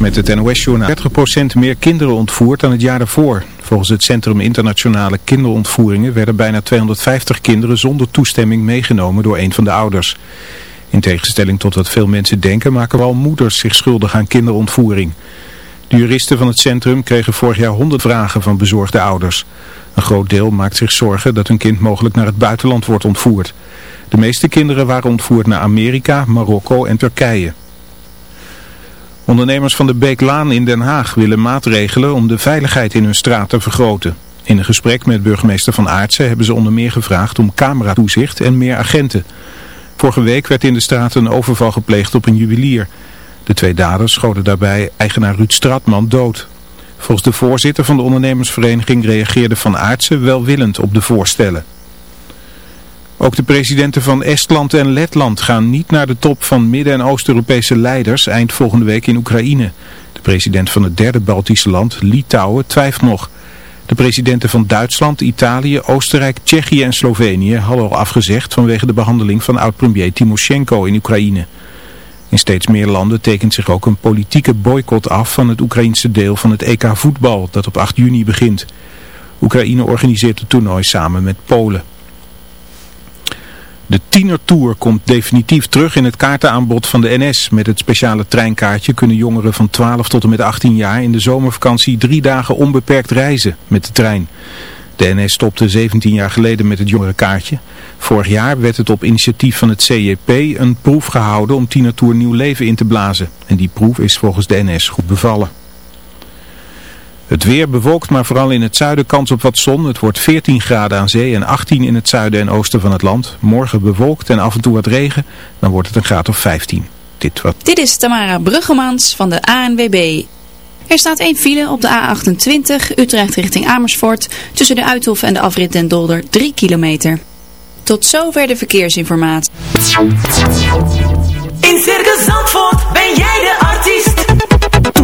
Met het NOS-journaal. 30% meer kinderen ontvoerd dan het jaar daarvoor. Volgens het Centrum Internationale Kinderontvoeringen werden bijna 250 kinderen zonder toestemming meegenomen door een van de ouders. In tegenstelling tot wat veel mensen denken maken wel moeders zich schuldig aan kinderontvoering. De juristen van het centrum kregen vorig jaar 100 vragen van bezorgde ouders. Een groot deel maakt zich zorgen dat hun kind mogelijk naar het buitenland wordt ontvoerd. De meeste kinderen waren ontvoerd naar Amerika, Marokko en Turkije. Ondernemers van de Beeklaan in Den Haag willen maatregelen om de veiligheid in hun straat te vergroten. In een gesprek met burgemeester Van Aartsen hebben ze onder meer gevraagd om cameratoezicht en meer agenten. Vorige week werd in de straat een overval gepleegd op een juwelier. De twee daders schoten daarbij eigenaar Ruud Stratman dood. Volgens de voorzitter van de ondernemersvereniging reageerde Van Aartsen welwillend op de voorstellen. Ook de presidenten van Estland en Letland gaan niet naar de top van Midden- en Oost-Europese leiders eind volgende week in Oekraïne. De president van het derde Baltische land, Litouwen, twijfelt nog. De presidenten van Duitsland, Italië, Oostenrijk, Tsjechië en Slovenië hadden al afgezegd vanwege de behandeling van oud-premier Timoshenko in Oekraïne. In steeds meer landen tekent zich ook een politieke boycott af van het Oekraïnse deel van het EK voetbal dat op 8 juni begint. Oekraïne organiseert het toernooi samen met Polen. De tienertour komt definitief terug in het kaartenaanbod van de NS. Met het speciale treinkaartje kunnen jongeren van 12 tot en met 18 jaar in de zomervakantie drie dagen onbeperkt reizen met de trein. De NS stopte 17 jaar geleden met het jongerenkaartje. Vorig jaar werd het op initiatief van het CJP een proef gehouden om tienertour nieuw leven in te blazen. En die proef is volgens de NS goed bevallen. Het weer bewolkt, maar vooral in het zuiden kans op wat zon. Het wordt 14 graden aan zee en 18 in het zuiden en oosten van het land. Morgen bewolkt en af en toe wat regen, dan wordt het een graad of 15. Dit, wat... Dit is Tamara Bruggemans van de ANWB. Er staat één file op de A28 Utrecht richting Amersfoort tussen de Uithof en de afrit Den Dolder 3 kilometer. Tot zover de verkeersinformatie. In Circus Zandvoort ben jij de artiest.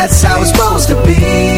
that's how it's supposed to be.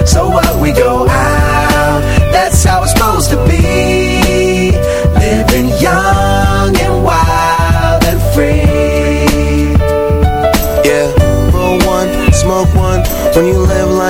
So what we go out, that's how it's supposed to be. Living young and wild and free. Yeah, roll one, smoke one. When you live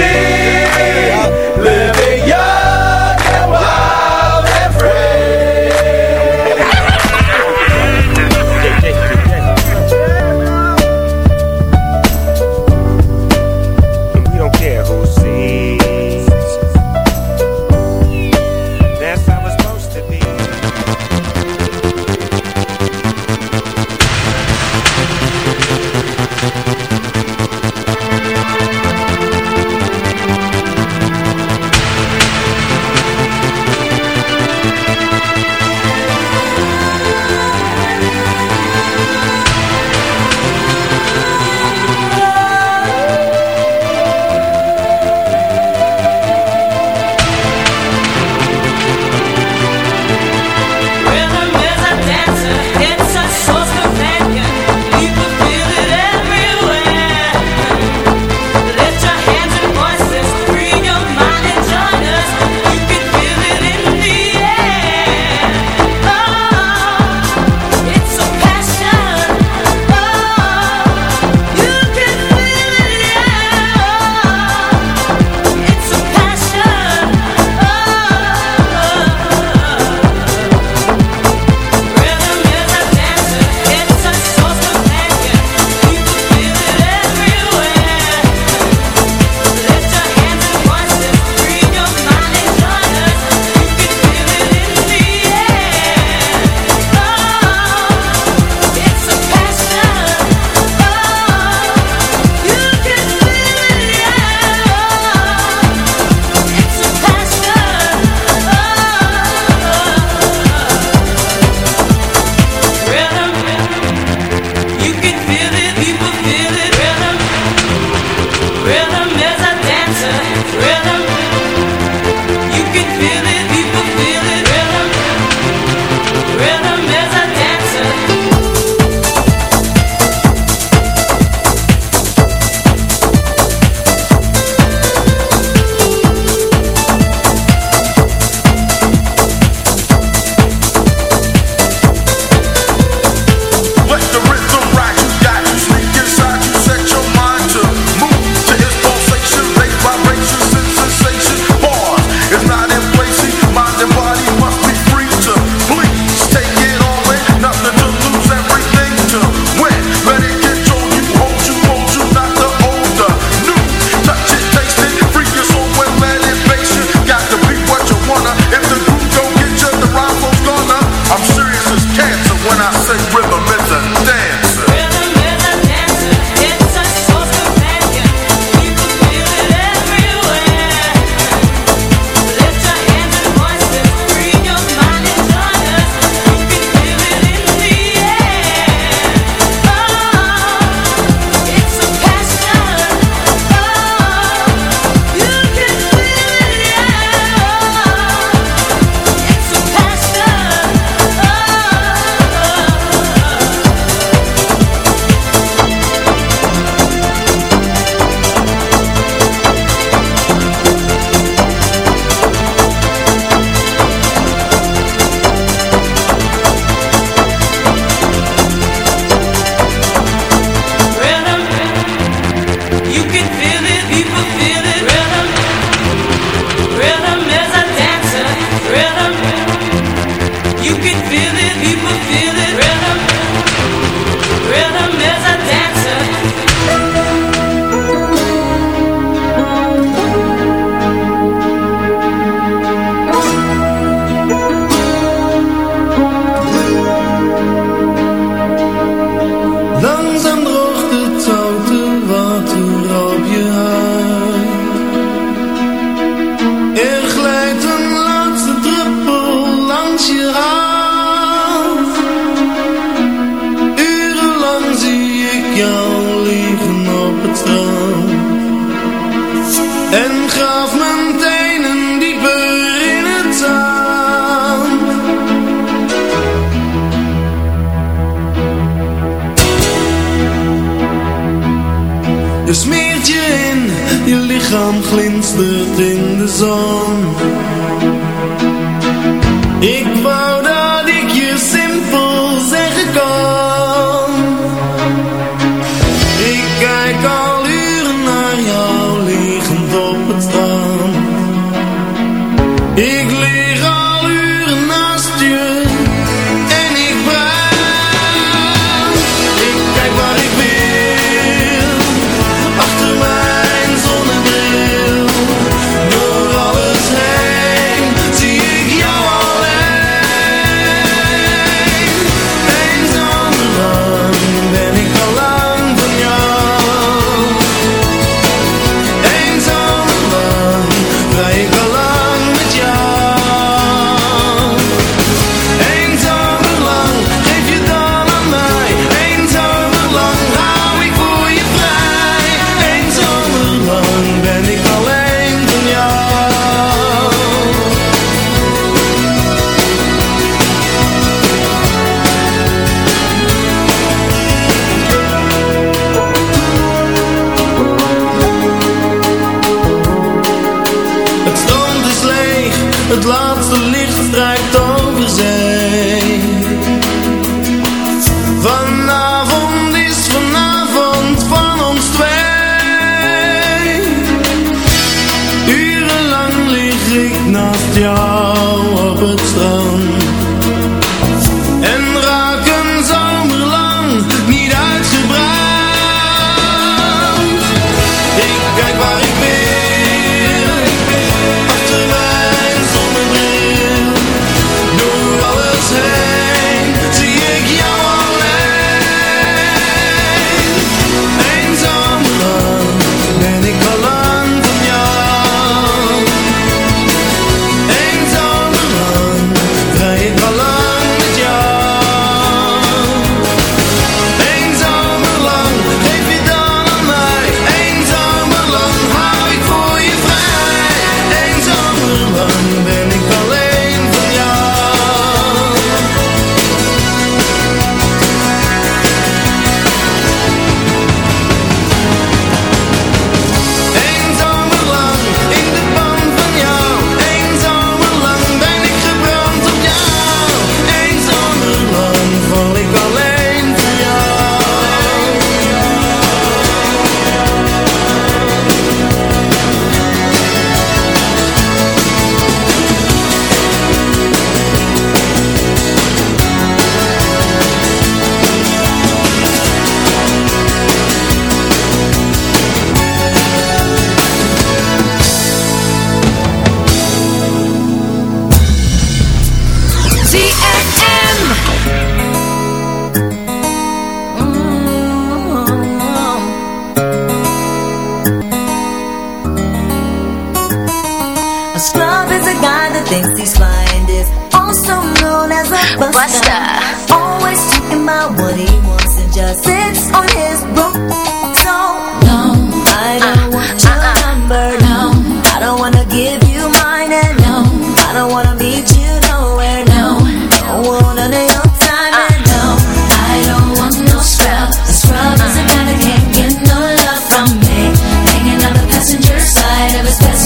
Be. Listen. In de zon. Ik wou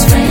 friend's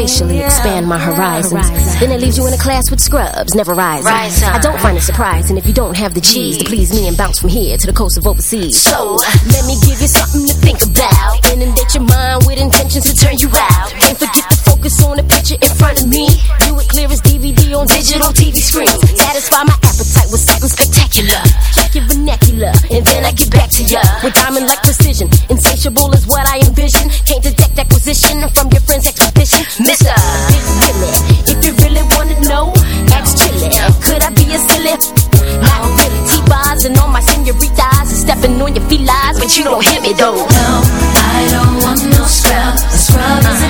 spatially expand my horizons, then it leaves you in a class with scrubs, never rising. Rise. I don't find it surprising if you don't have the cheese to please me and bounce from here to the coast of overseas. So, let me give you something to think about. Inundate your mind with intentions to turn you out. Can't forget to focus on the picture in front of me. Do it clear as DVD on digital TV screen. Satisfy my appetite with something spectacular. Check and then I get back to ya with diamond like precision. Insatiable is what I envision. Can't detect acquisition from your friend's expedition, Mister. Big Willie, if you really wanna know, ask Chilli. Could I be a silly? Not really. T-Boz and all my senoritas and stepping on your felines, but you don't hit me though. No, I don't want no scrub. A scrub is a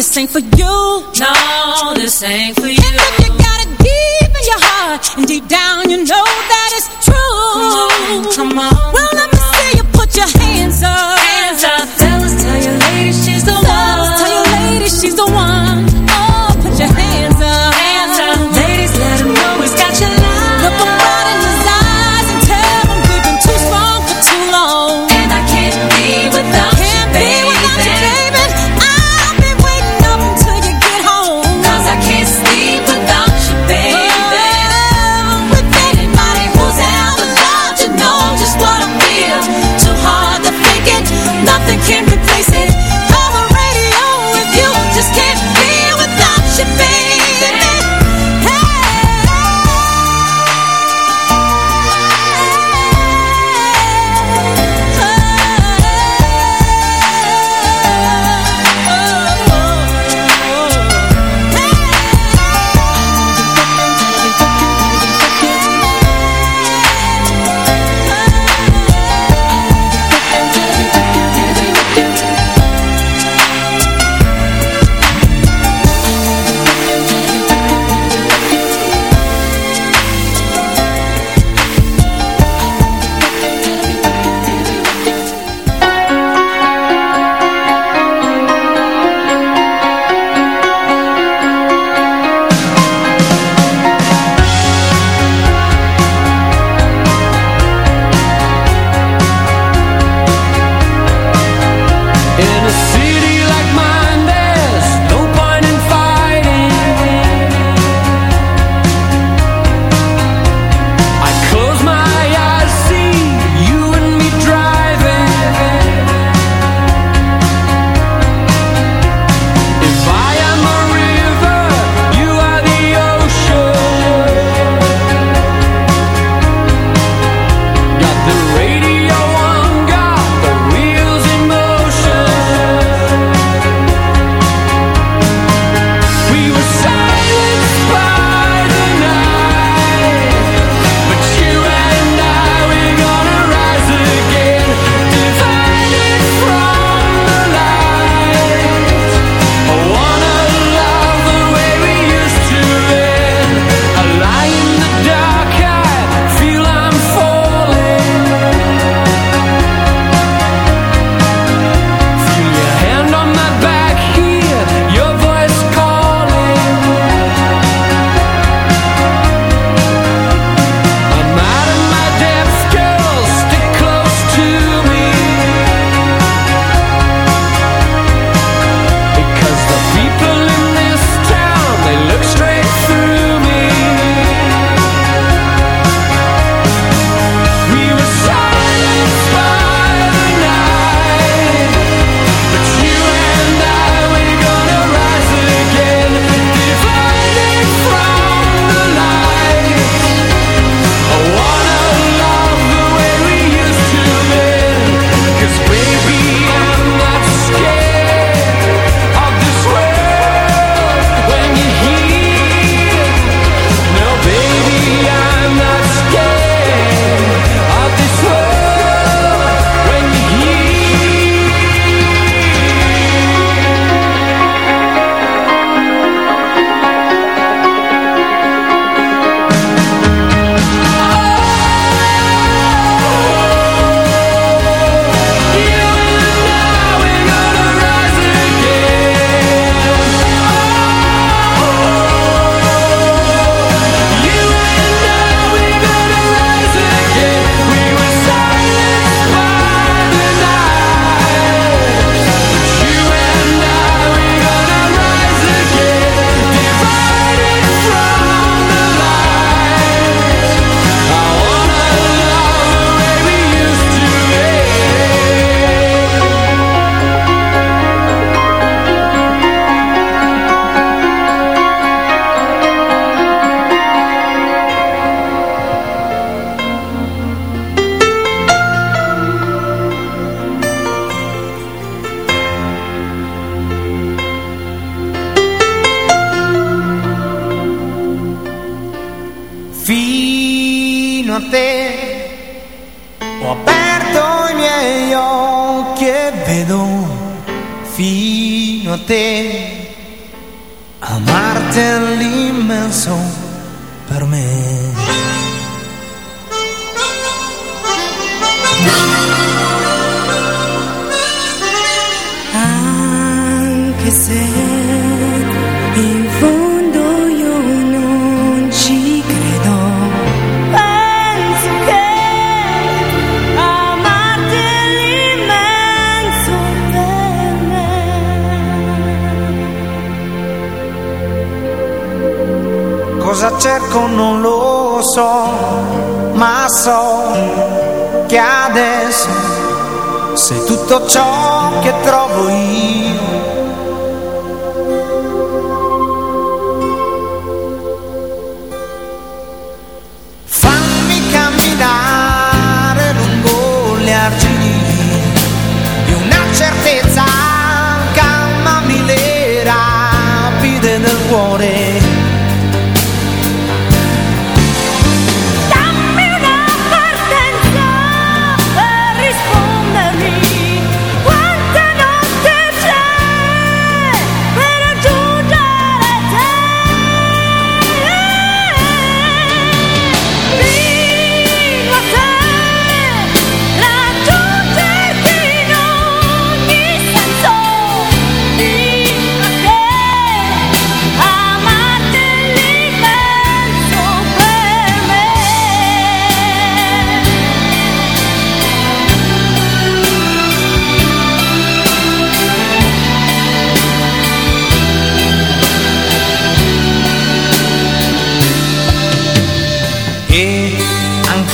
This ain't for you, no, this ain't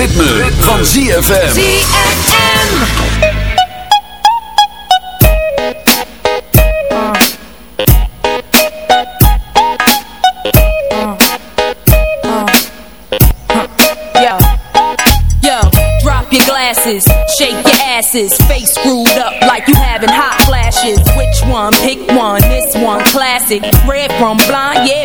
Het ritme, van ZFM. Yo, yo, drop your glasses, shake your asses, face screwed up like you having hot flashes. Which one? Pick one. This one classic. Red from blind, yeah,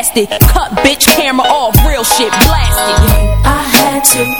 Cut bitch camera off, real shit blasted. I had to